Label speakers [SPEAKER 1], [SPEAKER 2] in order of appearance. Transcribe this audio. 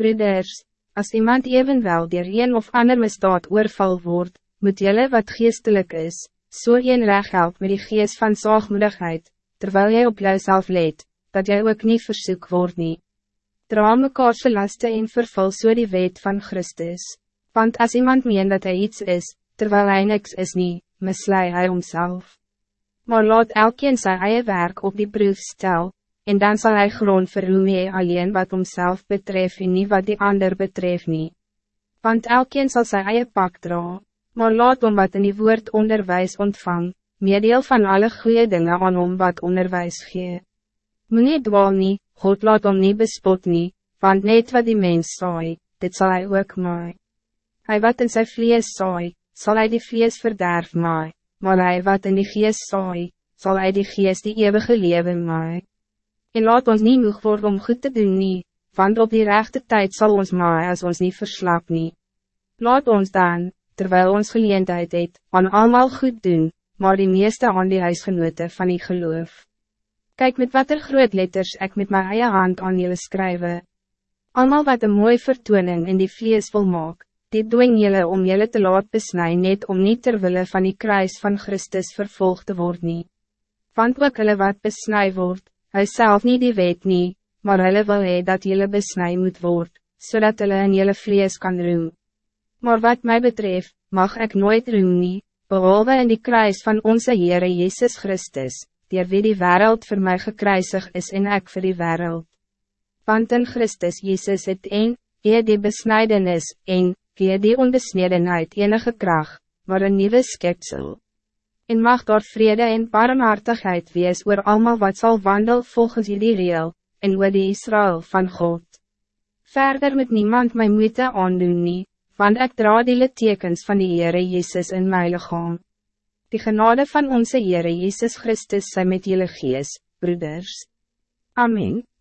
[SPEAKER 1] Broeders, als iemand evenwel dier een of ander misdaad oorval wordt, moet jelle wat geestelijk is, so een recht help met die geest van zaagmoedigheid, terwijl jij op jouzelf leed, dat jij ook niet versoek wordt nie. Dra mekaar se laste en vervul so die wet van Christus. Want als iemand meen dat hij iets is, terwijl hij niks is nie, mislei hij homself. Maar laat elkeen sy eie werk op die proef stel, en dan zal hij grond vir hoe mee alleen wat homself betref en nie wat die ander betref nie. Want elkeen zal sy eie pak dra, maar laat hom wat in die woord onderwijs ontvang, meedeel van alle goede dingen aan hom wat onderwijs gee. Moe nie dwaal nie, God laat hom nie bespot nie, want net wat die mens saai, dit zal hij ook maai. Hij wat in zijn vlees saai, zal hij die vlees verderf maai, maar hij wat in die geest saai, zal hij die geest die eeuwige leven maai. En laat ons niet moeg worden om goed te doen nie, want op die rechte tijd zal ons maai als ons niet verslap nie. Laat ons dan, terwijl ons geleendheid het, aan allemaal goed doen, maar die meeste aan die huisgenote van die geloof. Kijk met wat er groot letters ik met mijn eie hand aan jullie schrijven. Allemaal wat een mooi vertoning in die vlees wil maak, dit dwing jullie om jullie te laat besnijden net om niet terwille van die kruis van Christus vervolgd te worden. Want ook hulle wat besnij wordt, hij zelf niet die weet niet, maar hulle wil hy dat jullie besnij moet worden, zodat hulle in jullie vlees kan roem. Maar wat mij betreft, mag ik nooit roem nie, behalve in die kruis van onze Heere Jezus Christus, die wie die wereld voor mij gekruisig is en ik voor die wereld. Want in Christus Jezus het een, die die besnijdenis, en, die die onbesnedenheid enige kracht, maar een nieuwe skepsel. En mag door vrede en barmhartigheid wees oor allemaal wat zal wandel volgens jullie reel, en oor die Israël van God. Verder met niemand my moeite aandoen nie, want ik dra die littekens van die Heere Jezus in my lichaam. Die genade van onze Heere Jezus Christus zijn met jullie gees, broeders. Amen.